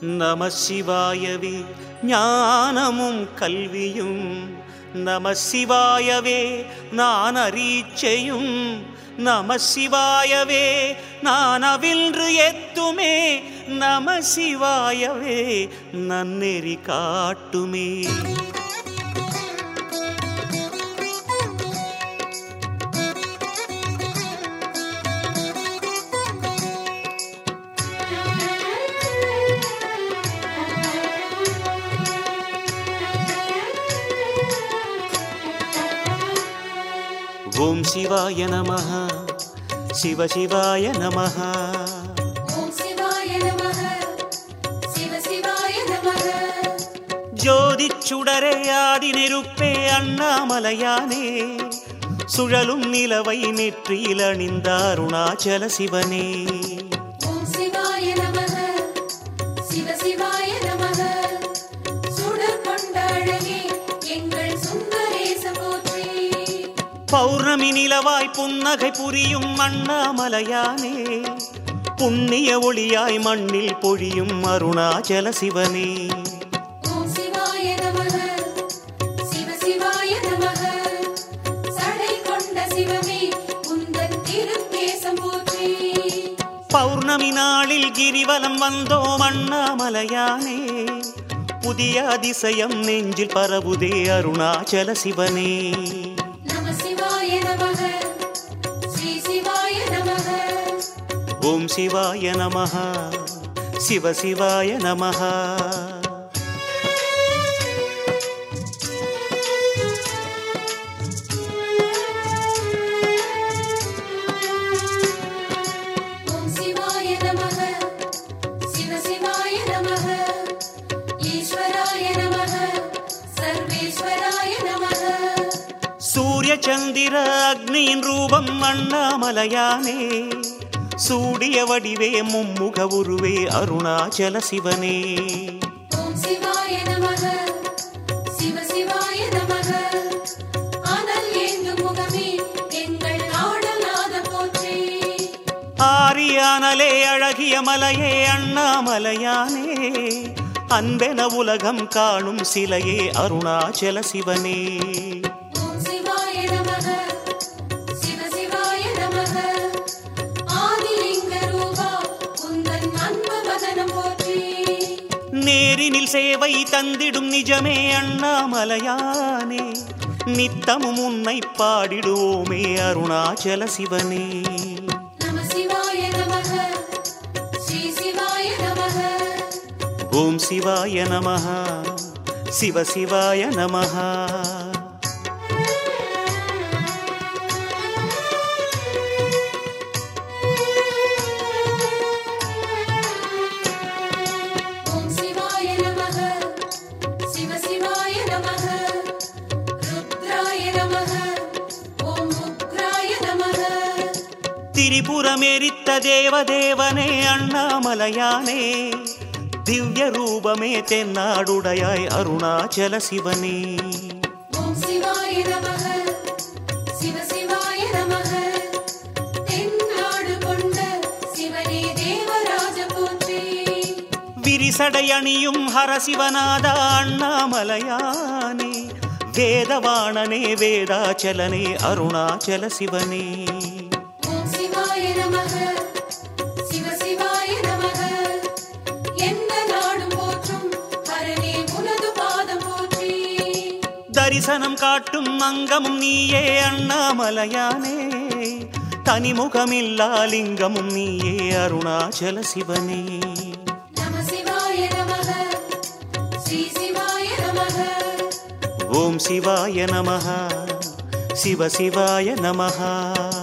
நம சிவாயவே ஞானமும் கல்வியும். நம சிவாயவே நான் அரீச்சையும் நம சிவாயவே நான் அவின்று எத்துமே நம சிவாயவே நன்னெறி காட்டுமே. ஓம் சிவாய நமः சிவ சிவாய நமः ஜோதிச் சுடரே ஆதி நெருப்பே அண்ணாமலையானே. சுழலும் நிலவை நெற்றியில் அணிந்த அருணாச்சல சிவனே. பௌர்ணமி நிலவாய் புன்னகை புரியும் அண்ணாமலையானே புண்ணிய ஒளியாய் மண்ணில் பொழியும் அருணாச்சல சிவனே. பௌர்ணமி நாளில் கிரிவலம் வந்தோம் அண்ணாமலையானே புதிய அதிசயம் நெஞ்சில் பரவுதே அருணாச்சல சிவனே. நமः ஈஸ்வராய நமः சர்வேஸ்வராய நமः சூரிய சந்திர அக்னியின் ரூபம் அண்ணாமலையானே. சூடிய வடிவே மும்முக உருவே அருணாச்சல சிவனே. ஆரியானலே அழகிய மலையே அண்ணாமலையானே. அன்பென உலகம் காணும் சிலையே அருணாச்சல சிவனே. நேரினில் சேவை தந்திடும் நிஜமே அண்ணாமலையானே. நித்தமும் உன்னை பாடிடுவோமே அருணாச்சல சிவனே. ஓம் சிவாய நமः சிவ சிவாய நமः திரிபுரமெரித்த தேவதேவனே அண்ணாமலையானே திவ்ய ரூபமே தென்னாடுடையாய் அருணாச்சல சிவனே ஓம் சிவாய நமः சிவ சிவாய நமः தென்னாடு கொண்ட சிவனே தேவராஜ போற்றி விரிசடை அணியும் ஹரசிவநாத அண்ணாமலையானே வேதவாணனே வேதாச்சலனே அருணாச்சல சிவனே தரிசனம் காட்டும் அங்கமும் நீயே அண்ணாமலையானே. தனிமுகமில்லா லிங்கமும் நீயே அருணாச்சல சிவனே. ஓம் சிவாய நமः சிவ சிவாய நமः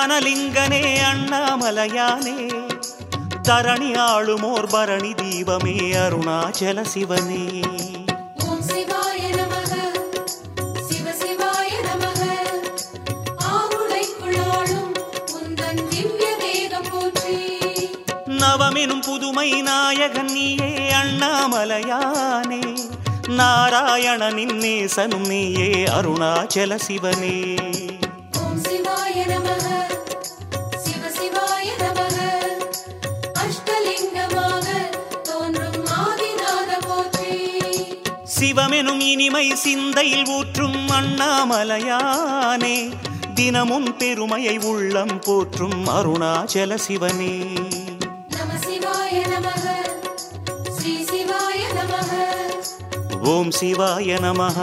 ஞானலிங்கனே அண்ணாமலையானே. தரணி ஆளுமோர் பரணி தீபமே அருணாச்சல சிவனே நவமெனும் புதுமை நாயகன் நீயே அண்ணாமலையானே. நாராயணனின் நேசனும் நீயே அருணாச்சல சிவனே சிவாய நமக சிவமெனும் இனிமை சிந்தையில் ஊற்றும் அண்ணாமலையானே தினமும் பெருமையை உள்ளம் போற்றும் அருணாச்சல சிவனே. ஓம் சிவாய நமः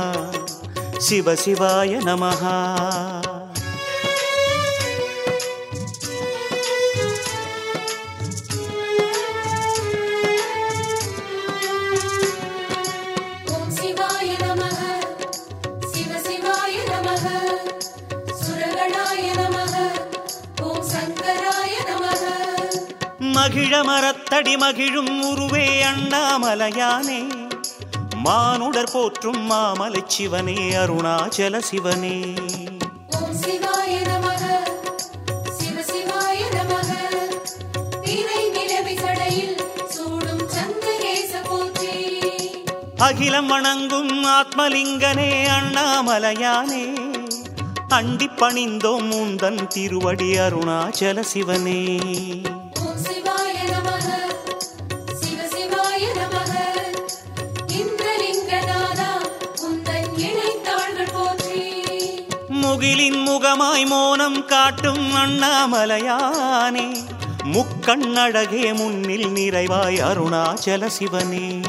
சிவ சிவாய நமः மகிழ மரத்தடி மகிழும் உருவே அண்ணாமலையானே. மானுடர் போற்றும் மாமலை சிவனே அருணாச்சல சிவனே. அகிலம் வணங்கும் ஆத்மலிங்கனே அண்ணாமலையானே. அண்டிப் பணிந்தோம் முந்தன் திருவடி அருணாச்சல சிவனே. முகிலின் முகமாய் மோனம் காட்டும் அண்ணாமலையானே. முக்கண்ணழகே முன்னில் நிறைவாய் அருணாச்சல சிவனே.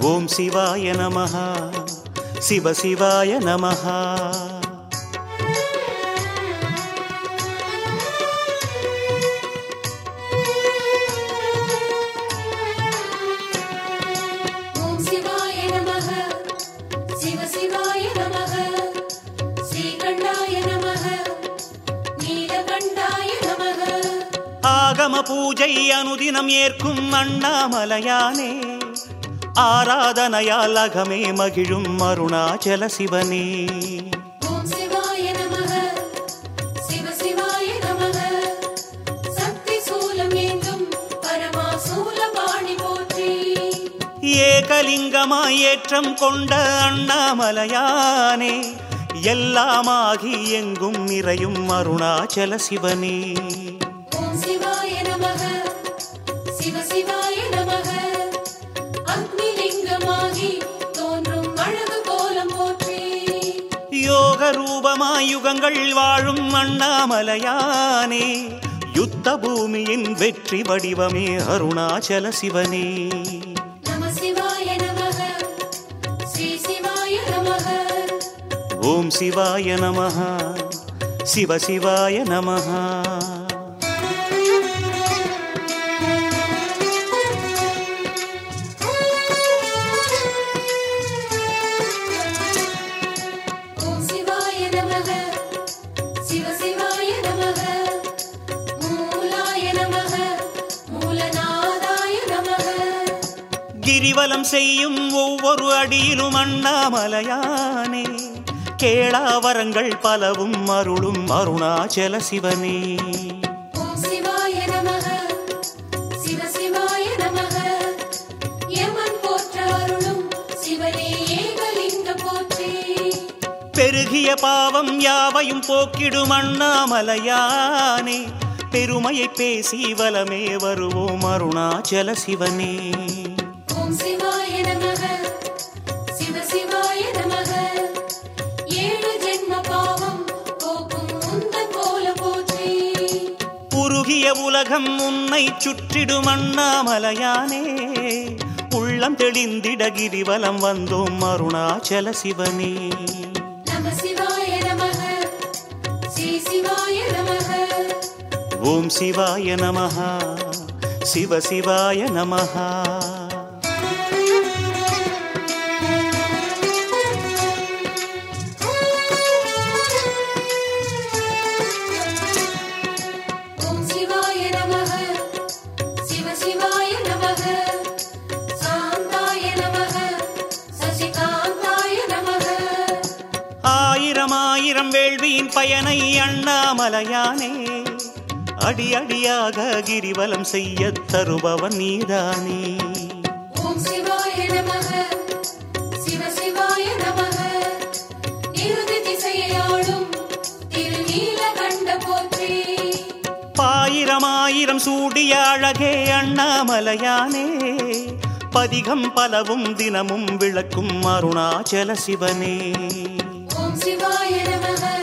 ஓம் சிவாய நமः சிவ சிவாய ஆகம பூஜை அனுதினம் ஏற்கும் அண்ணாமலையானே. ஆராதனையால் அகமே மகிழும் அருணாச்சல சிவனே. பரமா ஏகலிங்கமாய் ஏற்றம் கொண்ட அண்ணாமலையானே எல்லாமாகி எங்கும் நிறையும் அருணாச்சல சிவனே. யுகங்கள் வாழும் அண்ணாமலையானே. யுத்த பூமியின் வெற்றி வடிவமே அருணாச்சல சிவனே. ஓம் சிவாய நமः சிவ சிவாய நமः செய்யும் ஒவ்வொரு அடியிலும் அண்ணாமலையானே. கேளாவரங்கள் பலவும் அருளும் அருணாச்சல சிவனே. பெருகிய பாவம் யாவையும் போக்கிடும் அண்ணாமலையானே. பெருமையை பேசி வலமே வருவோம் அருணாச்சல சிவனே. உருகிய உலகம் உன்னை சுற்றிடும் அண்ணாமலையானே. உள்ளம் தெளிந்திட கிரிவலம் வந்தோம் அருணாச்சல சிவனே. ஓம் சிவாய நமः சிவ சிவாய நமः வேள்வியின் பயனை அண்ணாமலையானே அடி அடியாக கிரிவலம் செய்ய தருபவன் நீதானே. ஓம் சிவாய நமக சிவ சிவாய நமக. நிருதி திசையாளும் திருநீலகண்ட போற்றி. பாயிரம் ஆயிரம் சூடிய அழகே அண்ணாமலையானே பதிகம் பலவும் தினமும் விளக்கும் அருணாச்சல சிவனே. ஓம் சிவாய நமக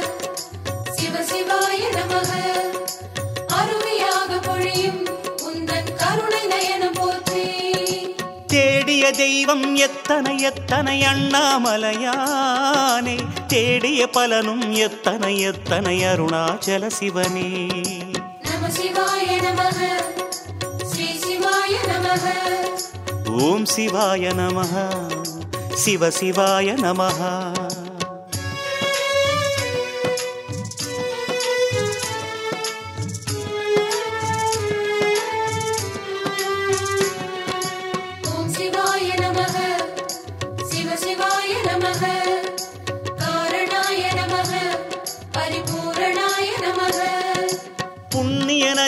தேடிய தெய்வம் எத்தனை எத்தனை அண்ணாமலையானே? தேடிய பலனும் எத்தனை எத்தனை அருணாச்சல சிவனே? ஓம் சிவாய நமः சிவ சிவாய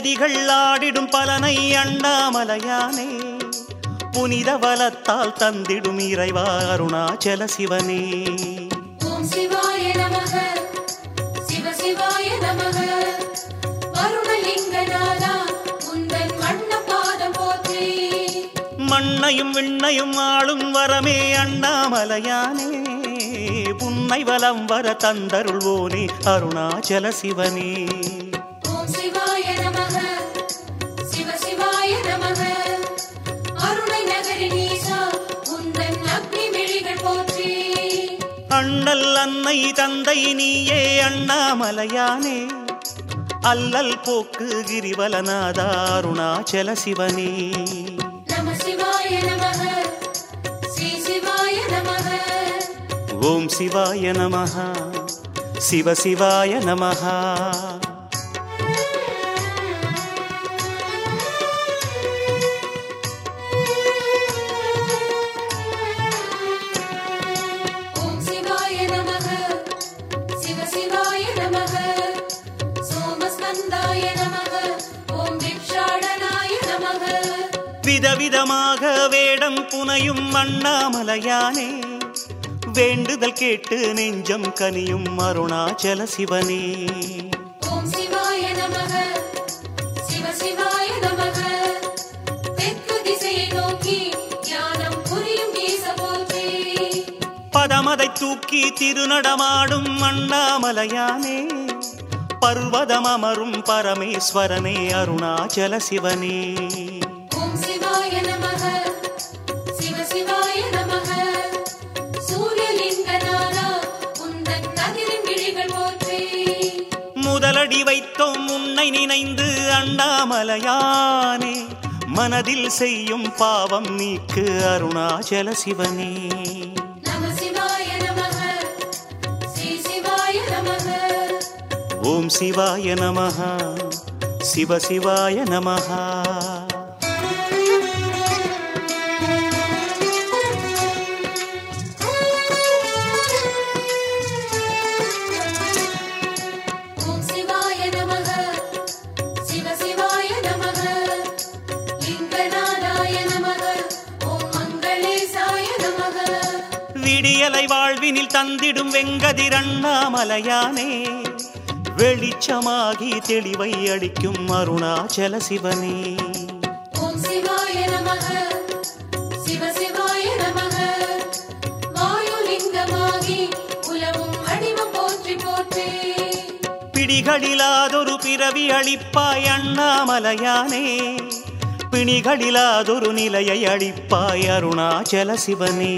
நதிகள் ஆடிடும் பலனை அண்ணாமலையானே புனித வலத்தால் தந்திடும் இறைவா அருணாச்சல சிவனே. சிவாய நமக சிவ சிவாய நமக. வருணலிங்கநாதா உந்தன் வண்ண பாதம் போற்றி. மண்ணையும் விண்ணையும் ஆளும் வரமே அண்ணாமலையானே புன்னை வலம் வர தந்தருள்வோனே அருணாச்சல சிவனே. அண்ணல் அன்னை தந்தை நீயே அண்ணாமலையானே. அல்லல் போக்கு கிரிவலநாதா அருணாச்சல சிவனே. ஓம் சிவாய நமः சிவ சிவாய விதவிதமாக வேடம் புனையும் அண்ணாமலையானே. வேண்டுதல் கேட்டு நெஞ்சம் கனியும் அருணாச்சல சிவனே. பதமதை தூக்கி திருநடமாடும் அண்ணாமலையானே. பர்வதம் அமரும் பரமேஸ்வரனே அருணாச்சல சிவனே. முதலடி வைத்தோம் உன்னை நினைந்து அண்ணாமலையானே. மனதில் செய்யும் பாவம் நீக்கு அருணாச்சல சிவனே. ஓம் சிவாய நமः சிவ சிவாய நமः வாழ்வினில் தந்திடும் வெங்கதிர் அண்ணாமலையானே வெளிச்சமாகி தெளிவை அளிக்கும் அருணாச்சல சிவனே. பிடிகளிலாதொரு பிறவி அளிப்பாய் அண்ணாமலையானே பிணிகளிலாதொரு நிலையை அளிப்பாய் அருணாச்சல சிவனே.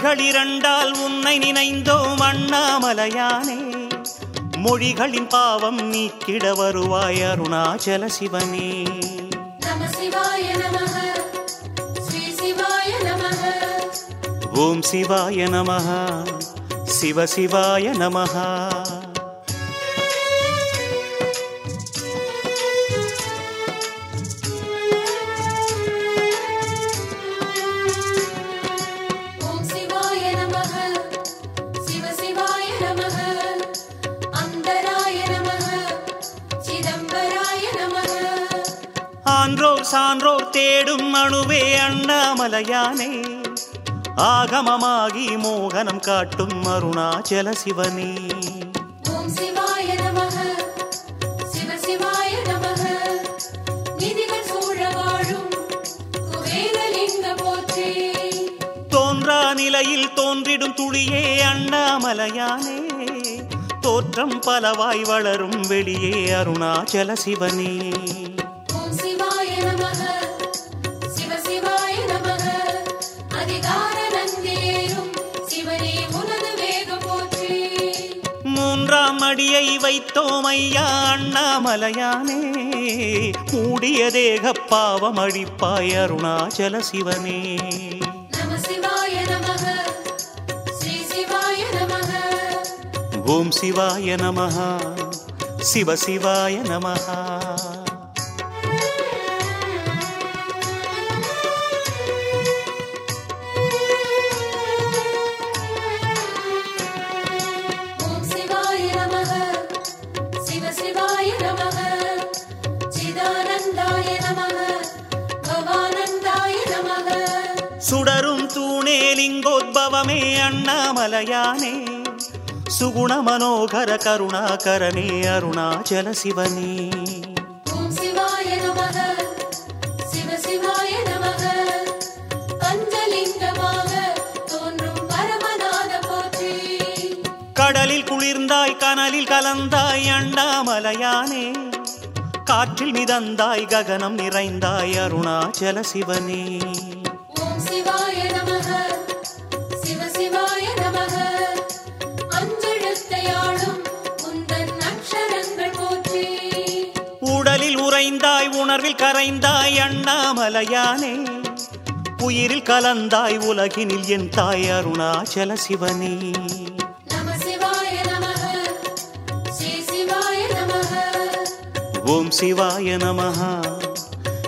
அடிகள் இரண்டால் உன்னை நினைந்தோம் அண்ணாமலையானே மொழிகளின் பாவம் நீக்கிட வருவாய் அருணாச்சல சிவனே. ஓம் சிவாய நமः சிவ சிவாய நமः சான்றோர் தேடும் அணுவே அண்ணாமலையானே. ஆகமமாகி மோகனம் காட்டும் அருணாச்சல சிவனே. தோன்றா நிலையில் தோன்றிடும் துளியே அண்ணாமலையானே. தோற்றம் பலவாய் வளரும் வெளியே அருணாச்சல சிவனே. அடியை வைத்தோம் ஐயா அண்ணாமலையானே மூடிய தேக பாவம் அழிப்பாய் அருணாச்சல சிவனே. ஓம் சிவாய நமः சிவ சிவாய லிங்கோத்பவமே அண்ணாமலையானே. சுகுண மனோகர கருணாகரனே அருணாச்சல சிவனே. கடலில் குளிர்ந்தாய் கனலில் கலந்தாய் அண்ணாமலையானே. காற்றில் மிதந்தாய் ககனம் நிறைந்தாய் அருணாச்சல சிவனே. உறைந்தாய் உணர்வில் கரைந்தாய் அண்ணாமலையானே. உயிரில் கலந்தாய் உலகினில் என் தாய் அருணாச்சல சிவனே. ஓம் சிவாய நமः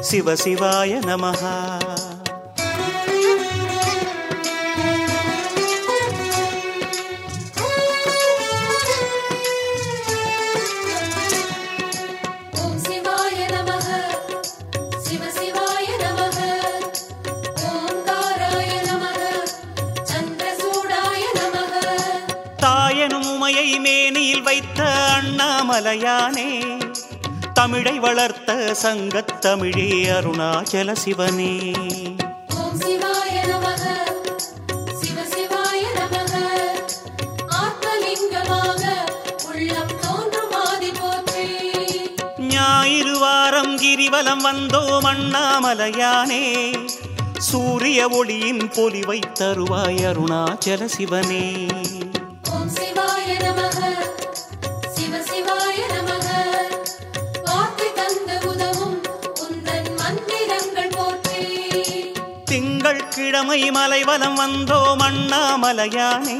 சிவ சிவாய நமः அண்ணாமலையானே தமிழை வளர்த்த சங்கத் தமிழே அருணாச்சல சிவனே. ஞாயிறு வாரம் கிரிவலம் வந்தோம் அண்ணாமலையானே சூரிய ஒளியின் பொலிவை தருவாய் அருணாச்சல சிவனே. கிழமை மலைவலம் வந்தோம் அண்ணாமலையானே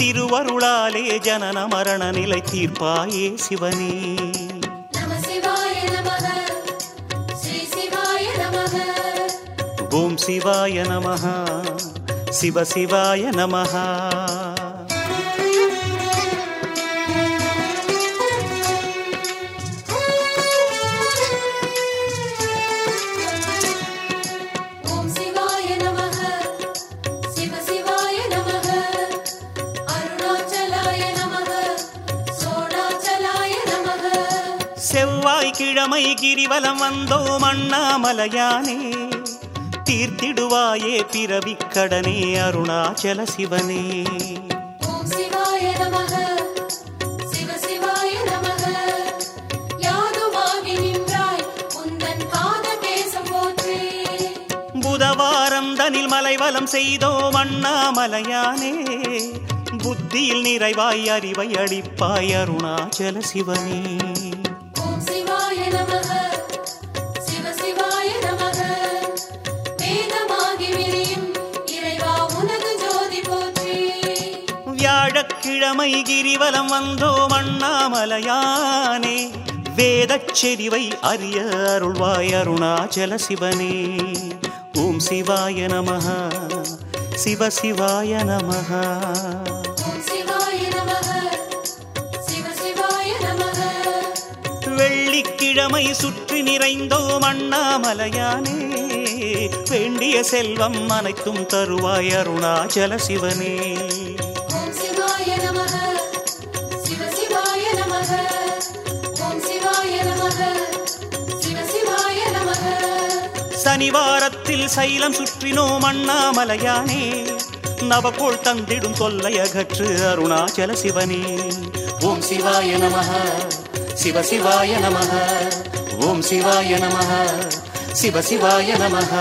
திருவருளாலே ஜனன மரண நிலை தீர்ப்பாயே சிவனே. ஓம் சிவாய நமः சிவ சிவாய நமः கிழமை கிரிவலம் வந்தோம் அண்ணாமலையானே தீர்த்திடுவாயே பிறவிக் கடனே அருணாச்சல சிவனே புதவாரம் தனில் மலைவலம் செய்தோம் அண்ணாமலையானே புத்தியில் நிறைவாய் அறிவை அளிப்பாய் அருணாச்சல சிவனே வியாழக்கிழமை கிரிவலம் வந்தோம் அண்ணாமலையானே வேதச் செறிவை அறிய அருள்வாய் அருணாச்சல சிவனே. ஓம் சிவாய நமः சிவ சிவாய நமः ஓம் சிவாய நமக சிவ சிவாய நமக வெள்ளிக்கிழமை சுற்றி நிறைந்தோம் அண்ணாமலையானே வேண்டிய செல்வம் அனைத்தும் தருவாய் அருணாச்சல சிவனே. சனிவாரத்தில் சைலம் சுற்றினோம் அண்ணாமலையானே நவக்கோள் தந்திடும் தொல்லை அகற்று அருணாச்சல சிவனே. ஓம் சிவாய நம சிவ சிவாய நம ஓம் சிவாய நம சிவ சிவாய நமக